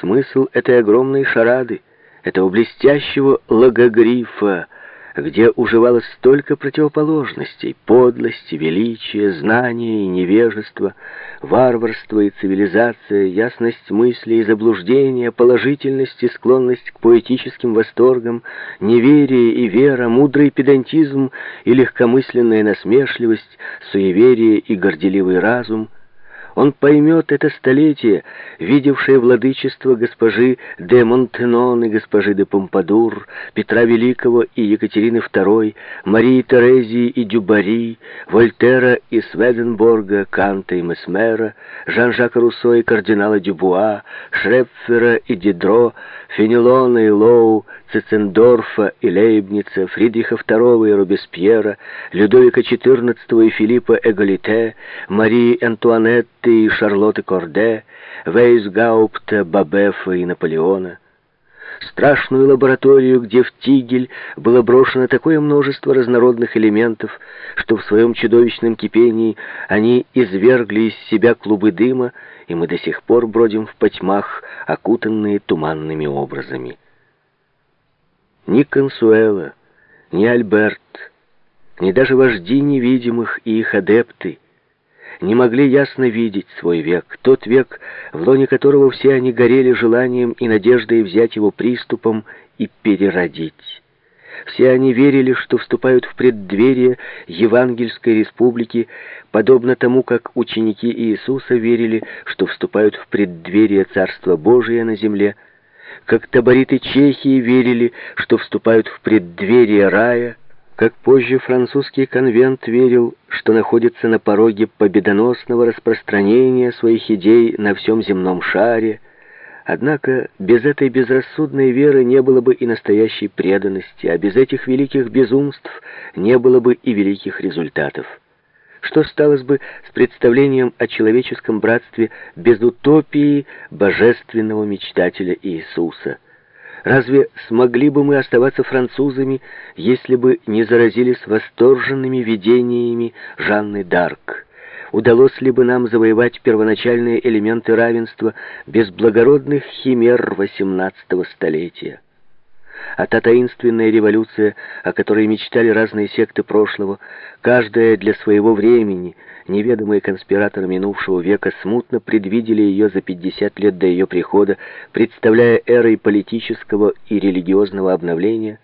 смысл этой огромной шарады, этого блестящего логогрифа, где уживалось столько противоположностей — подлости, величия, знания и невежество, варварство и цивилизация, ясность мысли и заблуждения, положительность и склонность к поэтическим восторгам, неверие и вера, мудрый педантизм и легкомысленная насмешливость, суеверие и горделивый разум — он поймет это столетие, видевшее владычество госпожи де Монтенон и госпожи де Помпадур, Петра Великого и Екатерины II, Марии Терезии и Дюбари, Вольтера и Сведенборга, Канта и Месмера, Жан-Жака Руссо и кардинала Дюбуа, Шрепфера и Дидро, Фенелона и Лоу, Цицендорфа и Лейбница, Фридриха II и Робеспьера, Людовика XIV и Филиппа Эгалите, Марии Антуанетты и Шарлотты Корде, Вейсгаупта, Бабефа и Наполеона. Страшную лабораторию, где в тигель было брошено такое множество разнородных элементов, что в своем чудовищном кипении они извергли из себя клубы дыма, и мы до сих пор бродим в потьмах, окутанные туманными образами. Ни Консуэла, ни Альберт, ни даже вожди невидимых и их адепты не могли ясно видеть свой век, тот век, в лоне которого все они горели желанием и надеждой взять его приступом и переродить. Все они верили, что вступают в преддверие Евангельской республики, подобно тому, как ученики Иисуса верили, что вступают в преддверие Царства Божия на земле, как табориты Чехии верили, что вступают в преддверие рая, как позже французский конвент верил, что находится на пороге победоносного распространения своих идей на всем земном шаре, Однако без этой безрассудной веры не было бы и настоящей преданности, а без этих великих безумств не было бы и великих результатов. Что сталось бы с представлением о человеческом братстве без утопии божественного мечтателя Иисуса? Разве смогли бы мы оставаться французами, если бы не заразились восторженными видениями Жанны Д'Арк? Удалось ли бы нам завоевать первоначальные элементы равенства без благородных химер XVIII столетия? А та таинственная революция, о которой мечтали разные секты прошлого, каждая для своего времени, неведомые конспираторы минувшего века смутно предвидели ее за 50 лет до ее прихода, представляя эрой политического и религиозного обновления,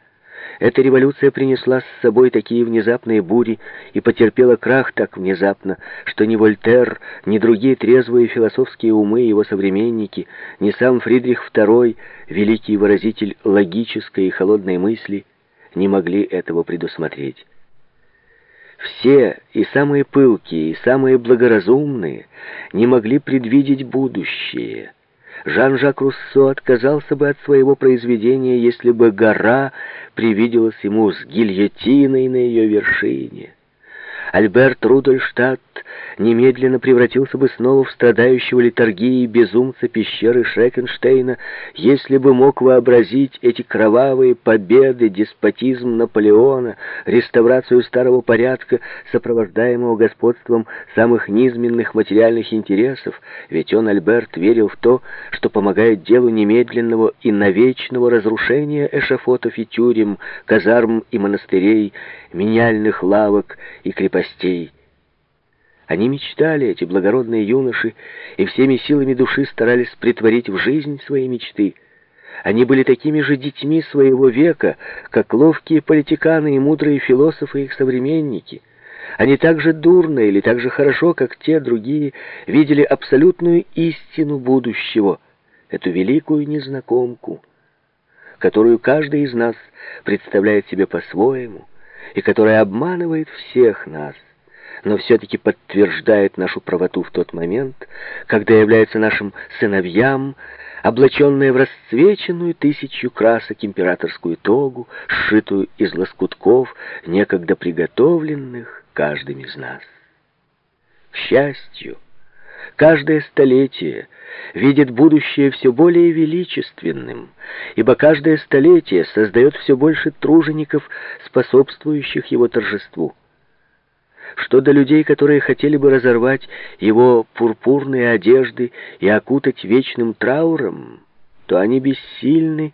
эта революция принесла с собой такие внезапные бури и потерпела крах так внезапно, что ни Вольтер, ни другие трезвые философские умы его современники, ни сам Фридрих II, великий выразитель логической и холодной мысли, не могли этого предусмотреть. Все, и самые пылкие, и самые благоразумные, не могли предвидеть будущее – Жан-Жак Руссо отказался бы от своего произведения, если бы гора привиделась ему с гильотиной на ее вершине. Альберт Рудольштадт немедленно превратился бы снова в страдающего литургии безумца пещеры Шрекенштейна, если бы мог вообразить эти кровавые победы, деспотизм Наполеона, реставрацию старого порядка, сопровождаемого господством самых низменных материальных интересов, ведь он, Альберт, верил в то, что помогает делу немедленного и навечного разрушения эшафотов и тюрем, казарм и монастырей, меняльных лавок и крепостей. Они мечтали, эти благородные юноши, и всеми силами души старались притворить в жизнь свои мечты. Они были такими же детьми своего века, как ловкие политиканы и мудрые философы их современники. Они так же дурно или так же хорошо, как те другие, видели абсолютную истину будущего, эту великую незнакомку, которую каждый из нас представляет себе по-своему, и которая обманывает всех нас, но все-таки подтверждает нашу правоту в тот момент, когда является нашим сыновьям, облаченная в расцвеченную тысячу красок императорскую тогу, сшитую из лоскутков, некогда приготовленных каждым из нас. К счастью, каждое столетие видит будущее все более величественным, ибо каждое столетие создает все больше тружеников, способствующих его торжеству. Что до людей, которые хотели бы разорвать его пурпурные одежды и окутать вечным трауром, что они бессильны